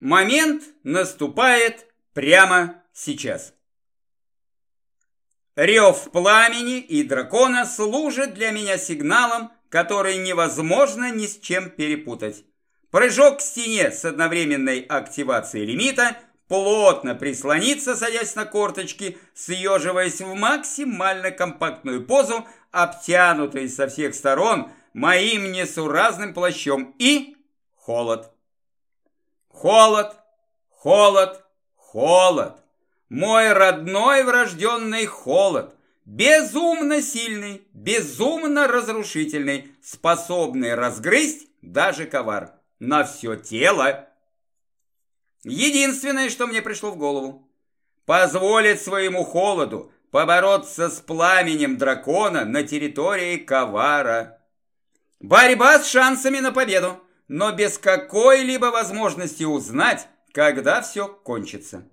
Момент наступает прямо сейчас. Рев пламени и дракона служит для меня сигналом, который невозможно ни с чем перепутать. Прыжок к стене с одновременной активацией лимита, плотно прислониться, садясь на корточки, съеживаясь в максимально компактную позу, обтянутой со всех сторон моим несуразным плащом и холод. Холод, холод, холод. Мой родной врожденный холод. Безумно сильный, безумно разрушительный, способный разгрызть даже ковар. На все тело. Единственное, что мне пришло в голову. Позволить своему холоду побороться с пламенем дракона на территории ковара. Борьба с шансами на победу но без какой-либо возможности узнать, когда все кончится.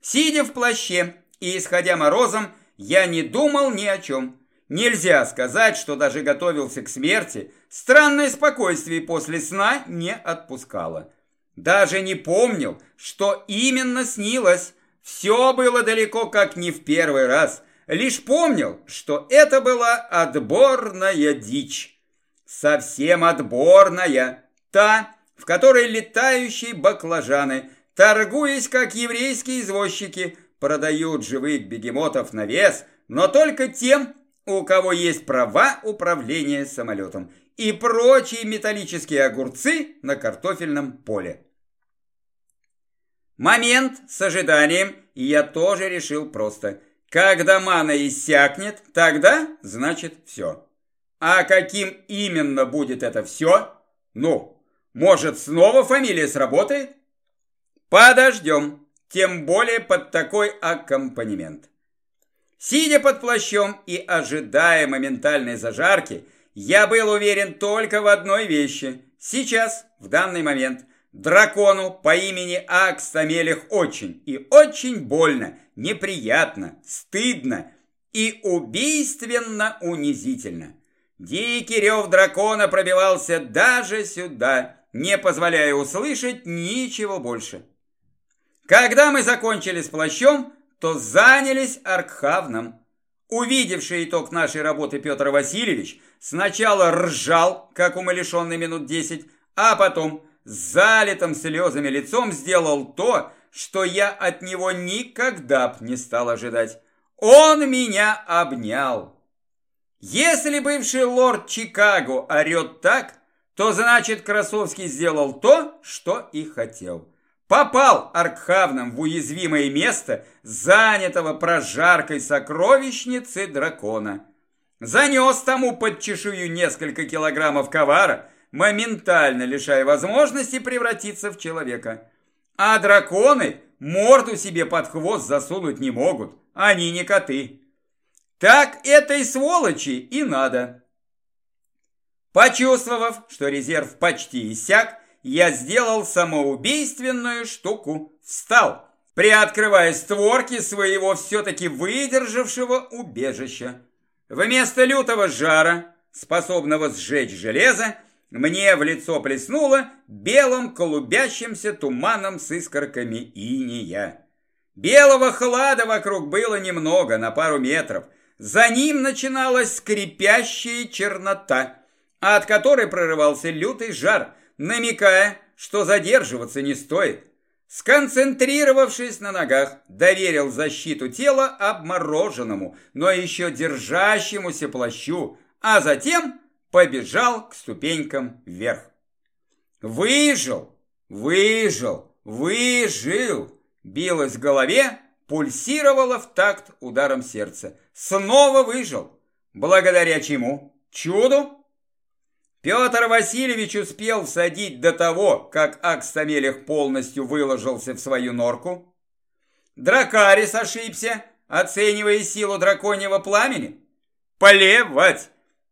Сидя в плаще и исходя морозом, я не думал ни о чем. Нельзя сказать, что даже готовился к смерти. Странное спокойствие после сна не отпускало. Даже не помнил, что именно снилось. Все было далеко как не в первый раз. Лишь помнил, что это была отборная дичь совсем отборная, та, в которой летающие баклажаны, торгуясь как еврейские извозчики, продают живых бегемотов на вес, но только тем, у кого есть права управления самолетом, и прочие металлические огурцы на картофельном поле. Момент с ожиданием, я тоже решил просто. Когда мана иссякнет, тогда значит все. А каким именно будет это все? Ну, может, снова фамилия сработает? Подождем, тем более под такой аккомпанемент. Сидя под плащом и ожидая моментальной зажарки, я был уверен только в одной вещи. Сейчас, в данный момент, дракону по имени Акстамелих очень и очень больно, неприятно, стыдно и убийственно унизительно. Дикий рев дракона пробивался даже сюда, не позволяя услышать ничего больше. Когда мы закончили с плащом, то занялись Аркхавном. Увидевший итог нашей работы Петр Васильевич сначала ржал, как умалишенный минут десять, а потом с залитым слезами лицом сделал то, что я от него никогда б не стал ожидать. Он меня обнял. Если бывший лорд Чикаго орет так, то значит Красовский сделал то, что и хотел. Попал Аркхавном в уязвимое место, занятого прожаркой сокровищницы дракона. Занес тому под чешую несколько килограммов ковара, моментально лишая возможности превратиться в человека. А драконы морду себе под хвост засунуть не могут, они не коты. Так этой сволочи и надо. Почувствовав, что резерв почти иссяк, я сделал самоубийственную штуку. Встал, приоткрывая створки своего все-таки выдержавшего убежища. Вместо лютого жара, способного сжечь железо, мне в лицо плеснуло белым клубящимся туманом с искорками иния. Белого хлада вокруг было немного, на пару метров – за ним начиналась скрипящая чернота, от которой прорывался лютый жар, намекая, что задерживаться не стоит. Сконцентрировавшись на ногах, доверил защиту тела обмороженному, но еще держащемуся плащу, а затем побежал к ступенькам вверх. Выжил, выжил, выжил, билось в голове, пульсировало в такт ударом сердца. Снова выжил. Благодаря чему? Чуду? Петр Васильевич успел всадить до того, как Акстамелих полностью выложился в свою норку. Дракарис ошибся, оценивая силу драконьего пламени. Плевать!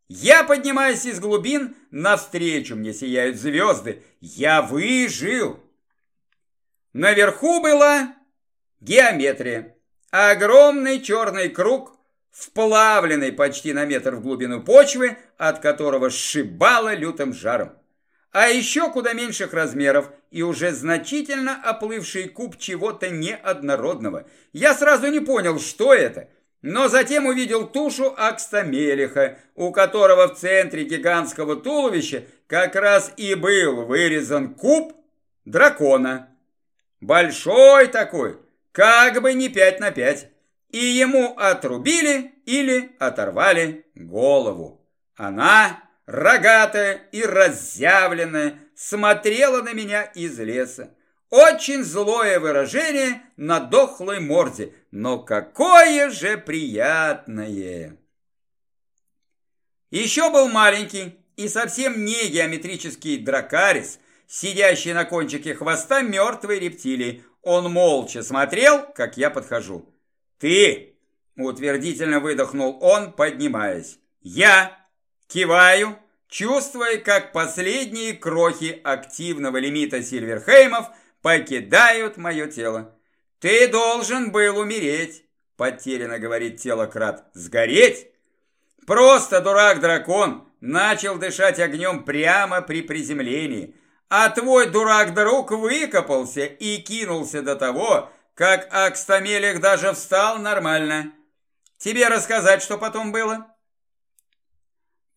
Я поднимаюсь из глубин, навстречу мне сияют звезды. Я выжил. Наверху была Геометрия. Огромный черный круг, вплавленный почти на метр в глубину почвы, от которого сшибало лютым жаром. а еще куда меньших размеров и уже значительно оплывший куб чего-то неоднородного. Я сразу не понял, что это, но затем увидел тушу Акстамелиха, у которого в центре гигантского туловища как раз и был вырезан куб дракона. Большой такой, как бы не пять на пять. И ему отрубили или оторвали голову. Она, рогатая и разъявленная, смотрела на меня из леса. Очень злое выражение на дохлой морде, но какое же приятное! Еще был маленький и совсем не геометрический дракарис, сидящий на кончике хвоста мертвой рептилии. Он молча смотрел, как я подхожу. «Ты!» – утвердительно выдохнул он, поднимаясь. «Я!» – киваю, чувствуя, как последние крохи активного лимита Сильверхеймов покидают мое тело. «Ты должен был умереть!» – потерянно говорит тело Крат. «Сгореть?» «Просто дурак-дракон начал дышать огнем прямо при приземлении, а твой дурак-друг выкопался и кинулся до того, как Акстамелих даже встал нормально. Тебе рассказать, что потом было?»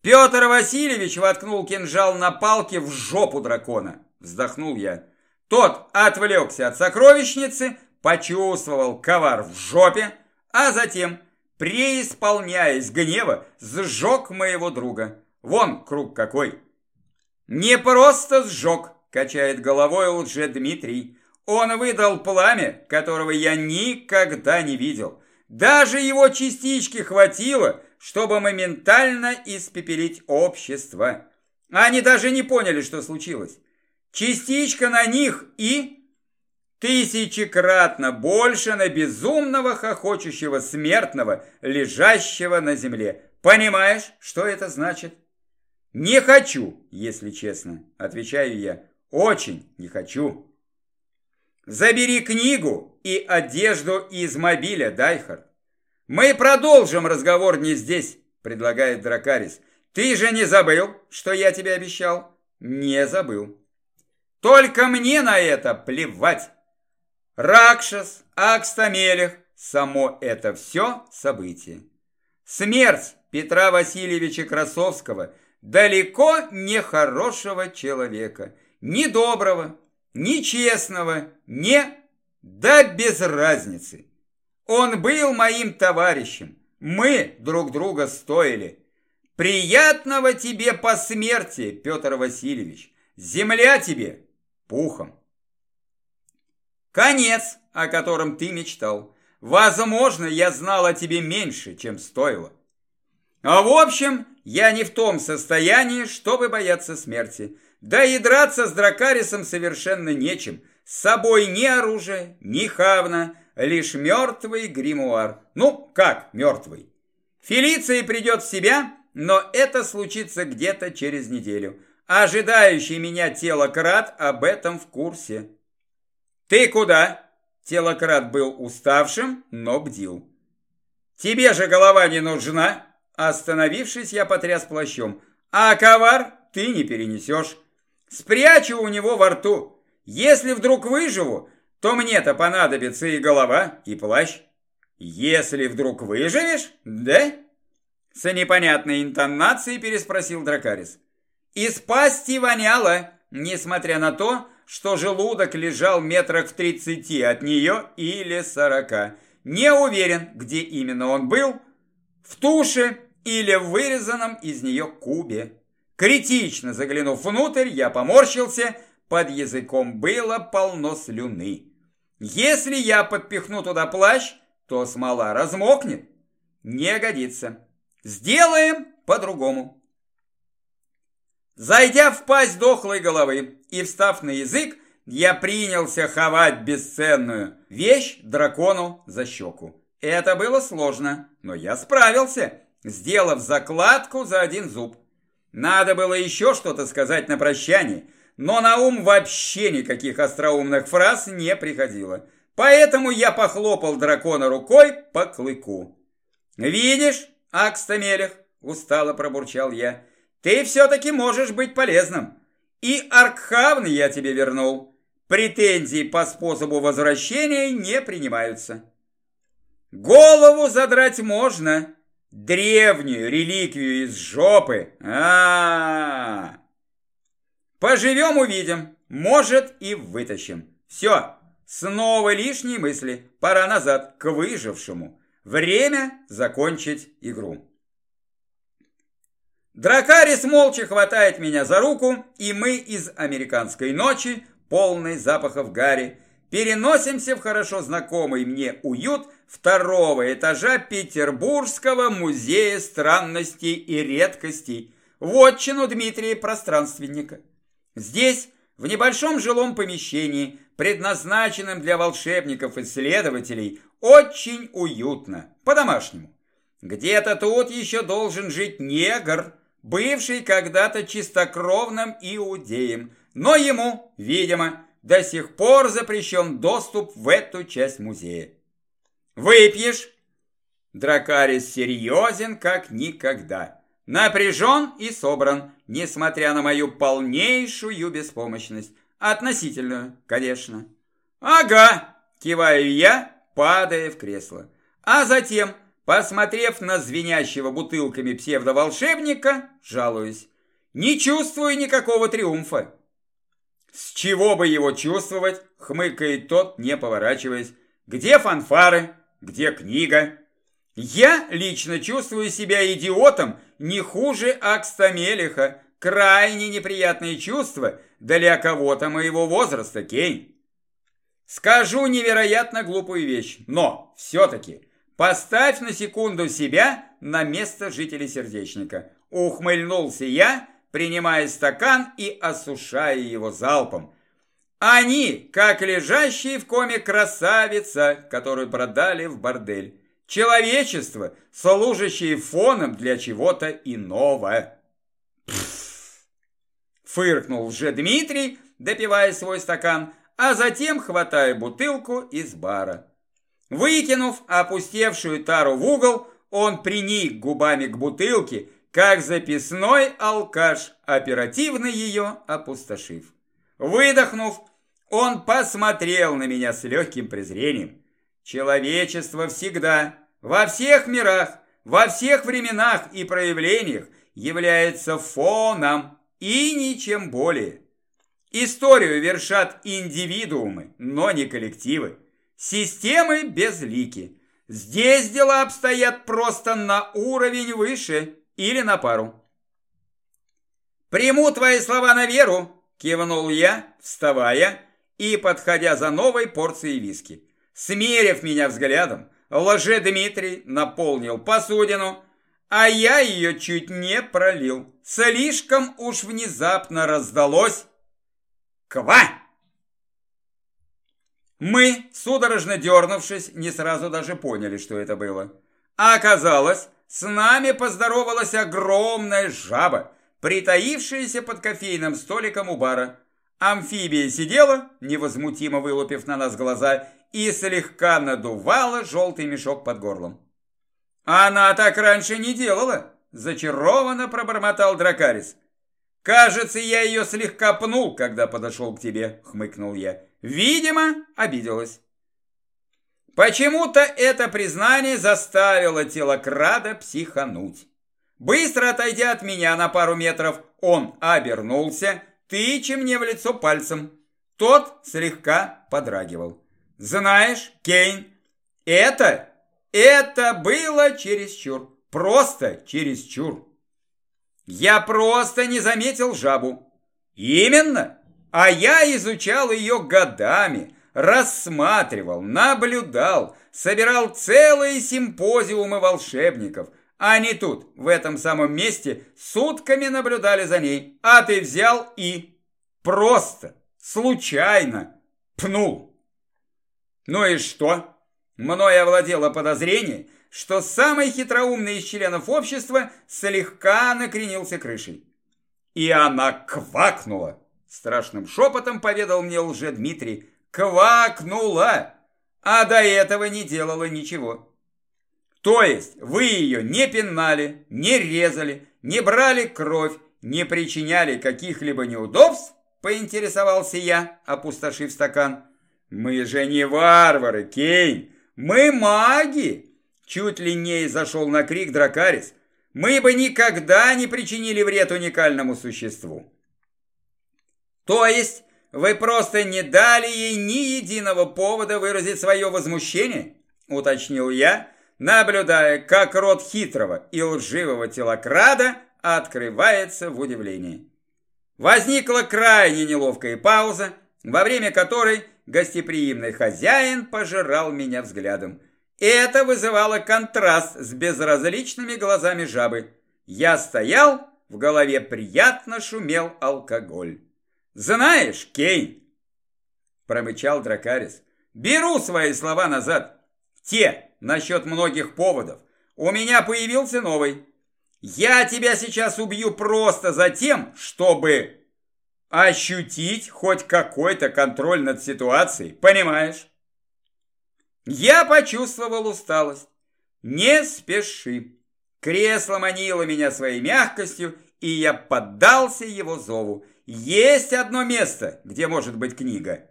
Петр Васильевич воткнул кинжал на палке в жопу дракона. Вздохнул я. Тот отвлекся от сокровищницы, почувствовал ковар в жопе, а затем, преисполняясь гнева, сжег моего друга. Вон круг какой. Не просто сжег, качает головой лже Дмитрий. Он выдал пламя, которого я никогда не видел. Даже его частички хватило, чтобы моментально испепелить общество. Они даже не поняли, что случилось. Частичка на них и тысячекратно больше на безумного хохочущего смертного, лежащего на земле. Понимаешь, что это значит? Не хочу, если честно, отвечаю я. Очень не хочу. Забери книгу и одежду из мобиля, Дайхард. Мы продолжим разговор не здесь, предлагает Дракарис. Ты же не забыл, что я тебе обещал? Не забыл. Только мне на это плевать. Ракшас, Акстамелех, само это все событие. Смерть Петра Васильевича Красовского далеко не хорошего человека, ни доброго, ни честного, не, да без разницы. Он был моим товарищем, мы друг друга стоили. Приятного тебе посмертия, Петр Васильевич, земля тебе пухом. Конец, о котором ты мечтал. Возможно, я знал о тебе меньше, чем стоило. А в общем, я не в том состоянии, чтобы бояться смерти. Да и драться с Дракарисом совершенно нечем. С собой ни оружия, ни хавна, лишь мертвый гримуар. Ну, как мертвый? Фелиция придет в себя, но это случится где-то через неделю. Ожидающий меня телократ об этом в курсе. «Ты куда?» Телократ был уставшим, но бдил. «Тебе же голова не нужна?» Остановившись, я потряс плащом. «А ковар ты не перенесешь. Спрячу у него во рту. Если вдруг выживу, то мне-то понадобится и голова, и плащ. Если вдруг выживешь, да?» С непонятной интонацией переспросил Дракарис. Из пасти воняло, несмотря на то, что желудок лежал метрах в тридцати от нее или сорока. Не уверен, где именно он был, в туше или вырезанном из нее кубе. Критично заглянув внутрь, я поморщился, под языком было полно слюны. Если я подпихну туда плащ, то смола размокнет. Не годится. Сделаем по-другому. Зайдя в пасть дохлой головы и встав на язык, я принялся ховать бесценную вещь дракону за щеку. Это было сложно, но я справился, сделав закладку за один зуб. Надо было еще что-то сказать на прощание, но на ум вообще никаких остроумных фраз не приходило. Поэтому я похлопал дракона рукой по клыку. «Видишь, Акстамелех?» – устало пробурчал я – ты все-таки можешь быть полезным. И Аркхавн я тебе вернул. Претензии по способу возвращения не принимаются. Голову задрать можно. Древнюю реликвию из жопы. А, -а, -а. Поживем, увидим. Может, и вытащим. Все. Снова лишние мысли. Пора назад, к выжившему. Время закончить игру. Дракарис молча хватает меня за руку, и мы из американской ночи, полной запахов гари, переносимся в хорошо знакомый мне уют второго этажа Петербургского музея странностей и редкостей, в отчину Дмитрия Пространственника. Здесь, в небольшом жилом помещении, предназначенном для волшебников-исследователей, очень уютно, по-домашнему. Где-то тут еще должен жить негр, бывший когда-то чистокровным иудеем, но ему, видимо, до сих пор запрещен доступ в эту часть музея. «Выпьешь?» Дракарис серьезен, как никогда. Напряжен и собран, несмотря на мою полнейшую беспомощность. Относительную, конечно. «Ага!» – киваю я, падая в кресло. А затем Посмотрев на звенящего бутылками псевдоволшебника, жалуюсь. Не чувствую никакого триумфа. С чего бы его чувствовать, хмыкает тот, не поворачиваясь. Где фанфары? Где книга? Я лично чувствую себя идиотом не хуже Акстамелиха. Крайне неприятные чувства для кого-то моего возраста, Кейн. Скажу невероятно глупую вещь, но все-таки Поставь на секунду себя на место жителей сердечника. Ухмыльнулся я, принимая стакан и осушая его залпом. Они, как лежащие в коме красавица, которую продали в бордель. Человечество, служащее фоном для чего-то иного. Фыркнул же Дмитрий, допивая свой стакан, а затем хватая бутылку из бара. Выкинув опустевшую тару в угол, он приник губами к бутылке, как записной алкаш, оперативно ее опустошив. Выдохнув, он посмотрел на меня с легким презрением. Человечество всегда, во всех мирах, во всех временах и проявлениях является фоном и ничем более. Историю вершат индивидуумы, но не коллективы. Системы безлики. Здесь дела обстоят просто на уровень выше или на пару. «Приму твои слова на веру», – кивнул я, вставая и подходя за новой порцией виски. Смерив меня взглядом, лже-Дмитрий наполнил посудину, а я ее чуть не пролил. Слишком уж внезапно раздалось «Ква!» Мы, судорожно дернувшись, не сразу даже поняли, что это было. А оказалось, с нами поздоровалась огромная жаба, притаившаяся под кофейным столиком у бара. Амфибия сидела, невозмутимо вылупив на нас глаза, и слегка надувала желтый мешок под горлом. «Она так раньше не делала!» – зачарованно пробормотал Дракарис. «Кажется, я ее слегка пнул, когда подошел к тебе», – хмыкнул я. Видимо, обиделась. Почему-то это признание заставило телокрада психануть. Быстро отойдя от меня на пару метров, он обернулся, тыча мне в лицо пальцем. Тот слегка подрагивал. «Знаешь, Кейн, это, это было чересчур, просто чересчур. Я просто не заметил жабу. Именно!» А я изучал ее годами, рассматривал, наблюдал, собирал целые симпозиумы волшебников. Они тут, в этом самом месте, сутками наблюдали за ней. А ты взял и просто, случайно пнул. Ну и что? Мною овладело подозрение, что самый хитроумный из членов общества слегка накренился крышей. И она квакнула. Страшным шепотом поведал мне лже-Дмитрий. Квакнула! А до этого не делала ничего. То есть вы ее не пинали, не резали, не брали кровь не причиняли каких-либо неудобств, поинтересовался я, опустошив стакан. Мы же не варвары, Кейн, мы маги! Чуть длиннее зашел на крик Дракарис. Мы бы никогда не причинили вред уникальному существу. То есть вы просто не дали ей ни единого повода выразить свое возмущение? Уточнил я, наблюдая, как рот хитрого и лживого телокрада открывается в удивлении. Возникла крайне неловкая пауза, во время которой гостеприимный хозяин пожирал меня взглядом. Это вызывало контраст с безразличными глазами жабы. Я стоял, в голове приятно шумел алкоголь. «Знаешь, Кейн!» – промычал Дракарис. «Беру свои слова назад. Те, насчет многих поводов. У меня появился новый. Я тебя сейчас убью просто за тем, чтобы ощутить хоть какой-то контроль над ситуацией, понимаешь? Я почувствовал усталость. Не спеши. Кресло манило меня своей мягкостью, и я поддался его зову. Есть одно место, где может быть книга.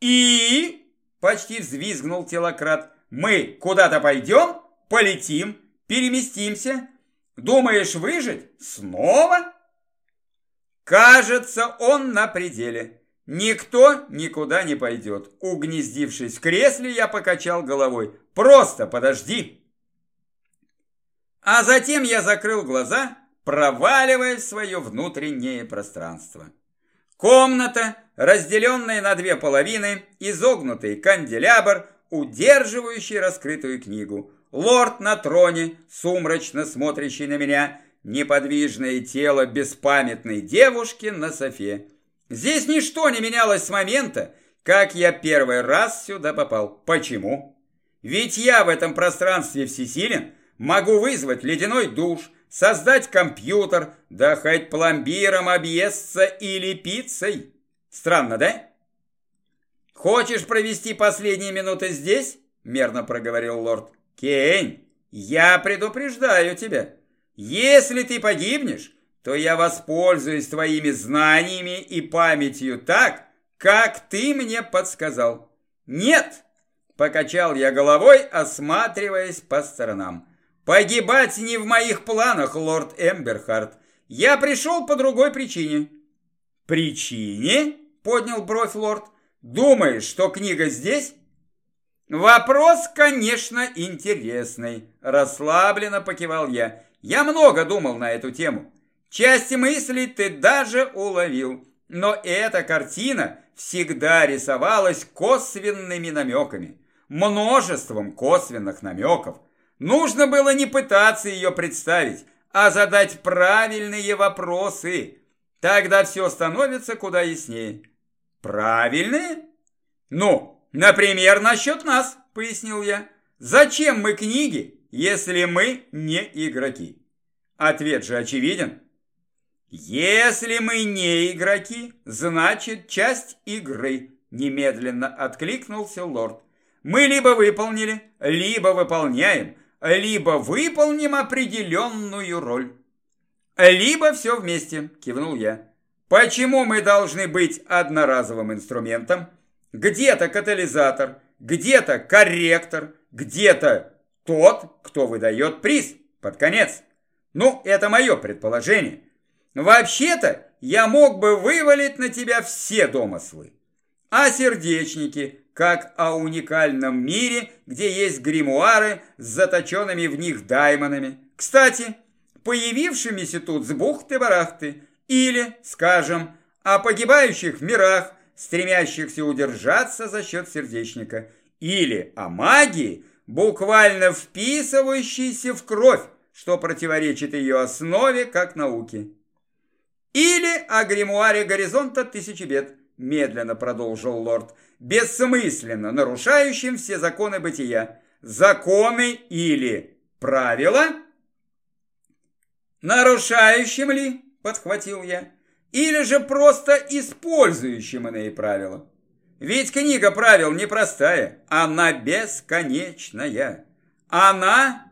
И... Почти взвизгнул телократ. Мы куда-то пойдем, полетим, переместимся. Думаешь выжить? Снова? Кажется, он на пределе. Никто никуда не пойдет. Угнездившись в кресле, я покачал головой. Просто подожди. А затем я закрыл глаза, проваливаясь в свое внутреннее пространство. Комната, разделенная на две половины, изогнутый канделябр, удерживающий раскрытую книгу. Лорд на троне, сумрачно смотрящий на меня, неподвижное тело беспамятной девушки на софе. Здесь ничто не менялось с момента, как я первый раз сюда попал. Почему? Ведь я в этом пространстве всесилен, могу вызвать ледяной душ, создать компьютер, да хоть пломбиром объесться или пиццей. Странно, да? «Хочешь провести последние минуты здесь?» – мерно проговорил лорд. «Кейн, я предупреждаю тебя. Если ты погибнешь, то я воспользуюсь твоими знаниями и памятью так, как ты мне подсказал». «Нет!» – покачал я головой, осматриваясь по сторонам. «Погибать не в моих планах, лорд Эмберхарт. Я пришел по другой причине». «Причине?» – поднял бровь лорд. Думаешь, что книга здесь? Вопрос, конечно, интересный. Расслабленно покивал я. Я много думал на эту тему. Части мыслей ты даже уловил. Но эта картина всегда рисовалась косвенными намеками. Множеством косвенных намеков. Нужно было не пытаться ее представить, а задать правильные вопросы. Тогда все становится куда яснее. Правильные? Ну, например, насчет нас, пояснил я. Зачем мы книги, если мы не игроки? Ответ же очевиден. Если мы не игроки, значит часть игры, немедленно откликнулся лорд. Мы либо выполнили, либо выполняем, либо выполним определенную роль. Либо все вместе, кивнул я. Почему мы должны быть одноразовым инструментом? Где-то катализатор, где-то корректор, где-то тот, кто выдает приз под конец. Ну, это мое предположение. Вообще-то, я мог бы вывалить на тебя все домыслы. А сердечники, как о уникальном мире, где есть гримуары с заточенными в них даймонами. Кстати, появившимися тут с бухты-барахты, или, скажем, о погибающих мирах, стремящихся удержаться за счет сердечника. Или о магии, буквально вписывающейся в кровь, что противоречит ее основе как науки. Или о гримуаре горизонта тысячи бед, медленно продолжил лорд, бессмысленно нарушающим все законы бытия. Законы или правила? Нарушающим ли? подхватил я, или же просто использующим иные правила. Ведь книга правил непростая, она бесконечная. Она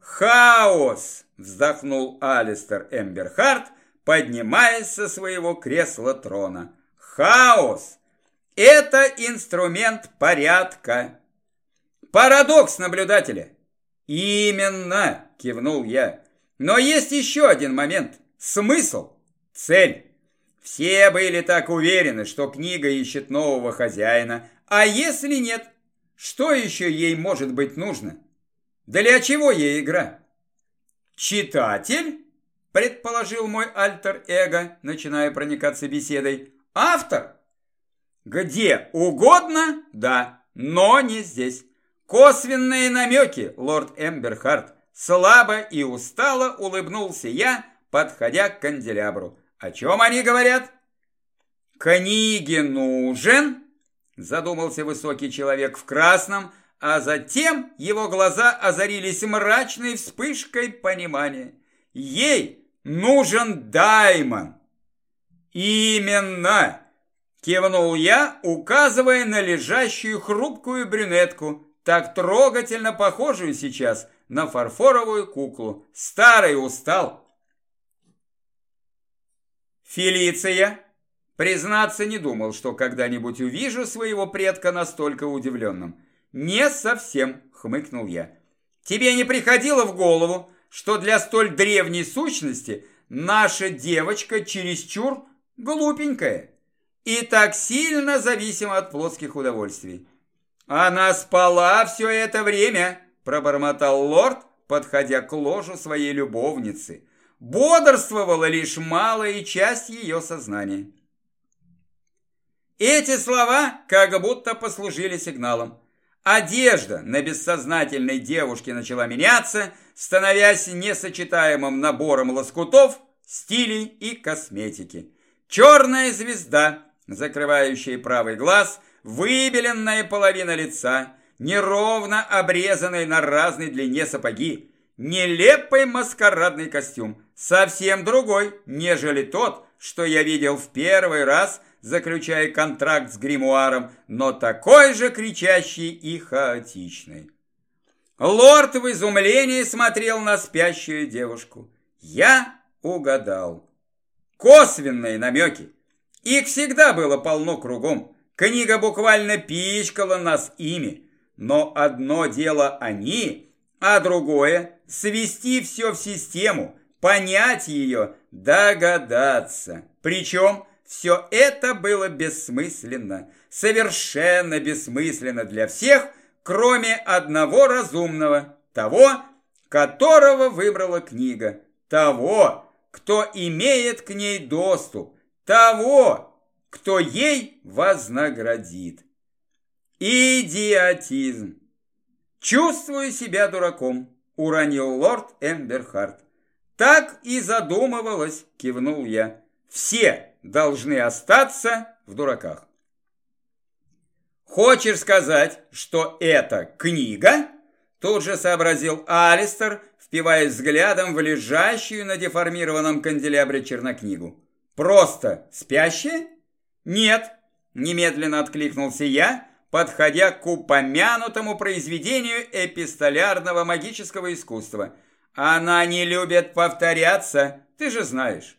хаос, вздохнул Алистер Эмберхарт, поднимаясь со своего кресла трона. Хаос – это инструмент порядка. Парадокс наблюдателя. Именно, кивнул я. Но есть еще один момент. Смысл, цель. Все были так уверены, что книга ищет нового хозяина. А если нет, что еще ей может быть нужно? Для чего ей игра? Читатель? Предположил мой альтер-эго, начиная проникаться беседой. Автор? Где угодно, да, но не здесь. Косвенные намеки, лорд Эмберхарт. Слабо и устало улыбнулся я, подходя к канделябру. О чем они говорят? Книге нужен, задумался высокий человек в красном, а затем его глаза озарились мрачной вспышкой понимания. Ей нужен Даймон. Именно, кивнул я, указывая на лежащую хрупкую брюнетку, так трогательно похожую сейчас на фарфоровую куклу. Старый устал. Фелиция, признаться, не думал, что когда-нибудь увижу своего предка настолько удивленным. Не совсем, хмыкнул я. Тебе не приходило в голову, что для столь древней сущности наша девочка чересчур глупенькая и так сильно зависима от плотских удовольствий? Она спала все это время, пробормотал лорд, подходя к ложу своей любовницы бодрствовала лишь малая часть ее сознания. Эти слова как будто послужили сигналом. Одежда на бессознательной девушке начала меняться, становясь несочетаемым набором лоскутов, стилей и косметики. Черная звезда, закрывающая правый глаз, выбеленная половина лица, неровно обрезанные на разной длине сапоги, нелепый маскарадный костюм, совсем другой, нежели тот, что я видел в первый раз, заключая контракт с гримуаром, но такой же кричащий и хаотичный. Лорд в изумлении смотрел на спящую девушку. Я угадал. Косвенные намеки. Их всегда было полно кругом. Книга буквально пичкала нас ими. Но одно дело они, а другое – свести все в систему, понять ее, догадаться. Причем все это было бессмысленно, совершенно бессмысленно для всех, кроме одного разумного, того, которого выбрала книга, того, кто имеет к ней доступ, того, кто ей вознаградит. Идиотизм. Чувствую себя дураком, уронил лорд Эмберхарт. Так и задумывалось, кивнул я. Все должны остаться в дураках. Хочешь сказать, что это книга? Тут же сообразил Алистер, впиваясь взглядом в лежащую на деформированном канделябре чернокнигу. Просто спящая? Нет, немедленно откликнулся я, подходя к упомянутому произведению эпистолярного магического искусства – она не любит повторяться, ты же знаешь.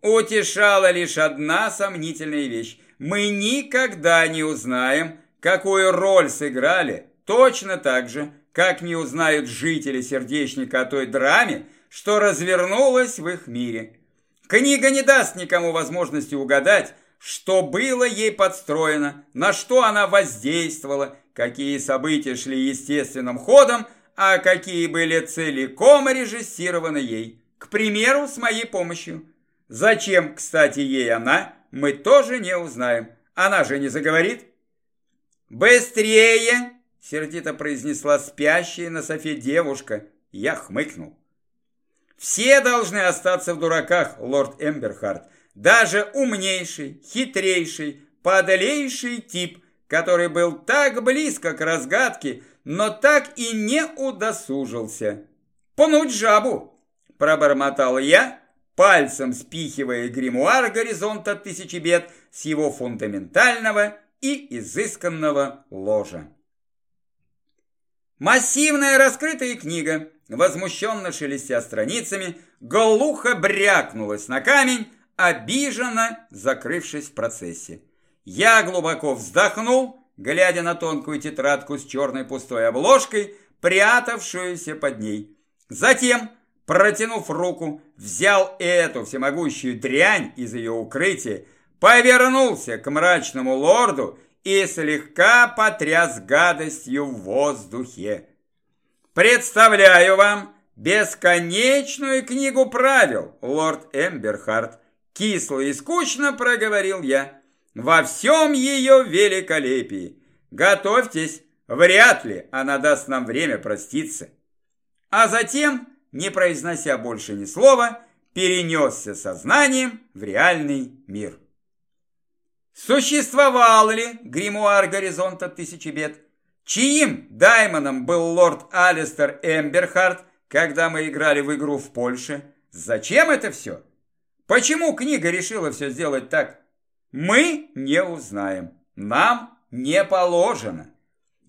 Утешала лишь одна сомнительная вещь. Мы никогда не узнаем, какую роль сыграли, точно так же, как не узнают жители сердечника о той драме, что развернулась в их мире. Книга не даст никому возможности угадать, что было ей подстроено, на что она воздействовала, какие события шли естественным ходом – а какие были целиком режиссированы ей. К примеру, с моей помощью. Зачем, кстати, ей она, мы тоже не узнаем. Она же не заговорит. «Быстрее!» – сердито произнесла спящая на софе девушка. Я хмыкнул. «Все должны остаться в дураках, лорд Эмберхарт. Даже умнейший, хитрейший, подлейший тип, который был так близко к разгадке, но так и не удосужился. «Пнуть жабу!» – пробормотал я, пальцем спихивая гримуар горизонта тысячи бед с его фундаментального и изысканного ложа. Массивная раскрытая книга, возмущенно шелестя страницами, глухо брякнулась на камень, обиженно закрывшись в процессе. Я глубоко вздохнул, глядя на тонкую тетрадку с черной пустой обложкой, прятавшуюся под ней. Затем, протянув руку, взял эту всемогущую дрянь из ее укрытия, повернулся к мрачному лорду и слегка потряс гадостью в воздухе. «Представляю вам бесконечную книгу правил, лорд Эмберхарт», кисло и скучно проговорил я, «во всем ее великолепии. Готовьтесь, вряд ли она даст нам время проститься». А затем, не произнося больше ни слова, перенесся сознанием в реальный мир. Существовал ли гримуар горизонта тысячи бед? Чьим даймоном был лорд Алистер Эмберхарт, когда мы играли в игру в Польше? Зачем это все? Почему книга решила все сделать так? Мы не узнаем. Нам не положено.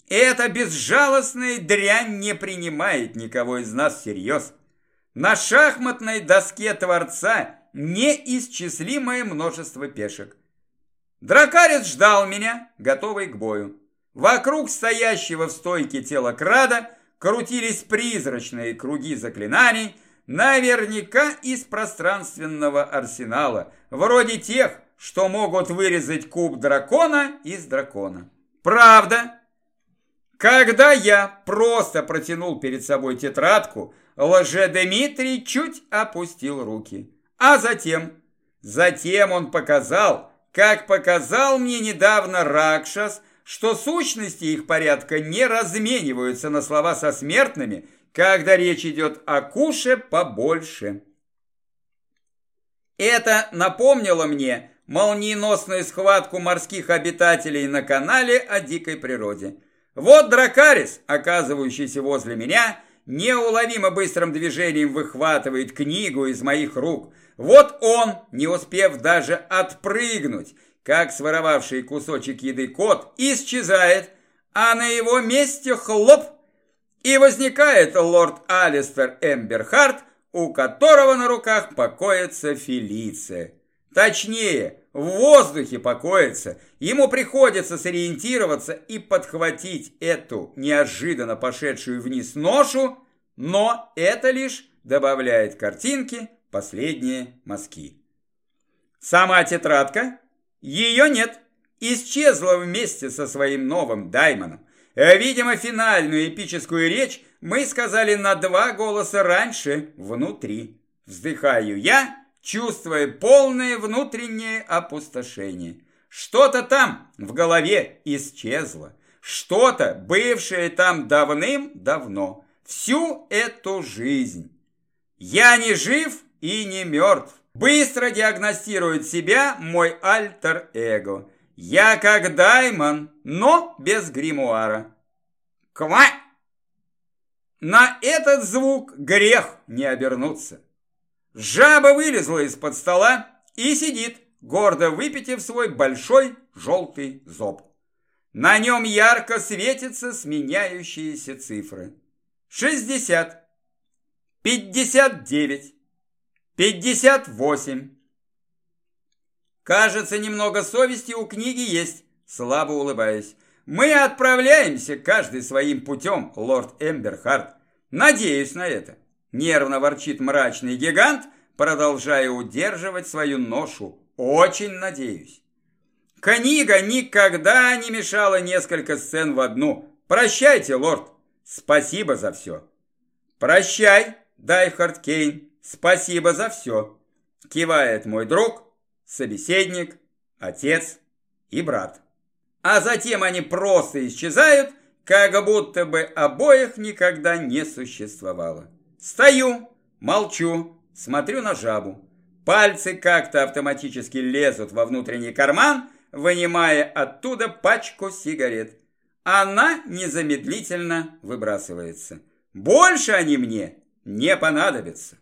Эта безжалостная дрянь не принимает никого из нас всерьез. На шахматной доске Творца неисчислимое множество пешек. Дракарец ждал меня, готовый к бою. Вокруг стоящего в стойке тела крада крутились призрачные круги заклинаний, наверняка из пространственного арсенала, вроде тех, что могут вырезать куб дракона из дракона. Правда, когда я просто протянул перед собой тетрадку, лже-Дмитрий чуть опустил руки. А затем, затем он показал, как показал мне недавно Ракшас, что сущности их порядка не размениваются на слова со смертными, когда речь идет о куше побольше. Это напомнило мне молниеносную схватку морских обитателей на канале о дикой природе. Вот Дракарис, оказывающийся возле меня, неуловимо быстрым движением выхватывает книгу из моих рук – вот он, не успев даже отпрыгнуть, как своровавший кусочек еды кот, исчезает, а на его месте хлоп, и возникает лорд Алистер Эмберхарт, у которого на руках покоится Фелиция. Точнее, в воздухе покоится. Ему приходится сориентироваться и подхватить эту неожиданно пошедшую вниз ношу, но это лишь добавляет картинки последние мазки. Сама тетрадка? Ее нет. Исчезла вместе со своим новым даймоном. Видимо, финальную эпическую речь мы сказали на два голоса раньше, внутри. Вздыхаю я, чувствуя полное внутреннее опустошение. Что-то там в голове исчезло. Что-то, бывшее там давным-давно. Всю эту жизнь. Я не жив и не мертв. Быстро диагностирует себя мой альтер-эго. Я как даймон, но без гримуара. Ква! На этот звук грех не обернуться. Жаба вылезла из-под стола и сидит, гордо выпитив свой большой желтый зоб. На нем ярко светятся сменяющиеся цифры. Шестьдесят, пятьдесят девять, Пятьдесят восемь. Кажется, немного совести у книги есть, слабо улыбаясь. Мы отправляемся каждый своим путем, лорд Эмберхарт. Надеюсь на это. Нервно ворчит мрачный гигант, продолжая удерживать свою ношу. Очень надеюсь. Книга никогда не мешала несколько сцен в одну. Прощайте, лорд. Спасибо за все. Прощай, Дайхард Кейн. Спасибо за все. Кивает мой друг, собеседник, отец и брат. А затем они просто исчезают, как будто бы обоих никогда не существовало. Стою, молчу, смотрю на жабу. Пальцы как-то автоматически лезут во внутренний карман, вынимая оттуда пачку сигарет. Она незамедлительно выбрасывается. Больше они мне не понадобятся.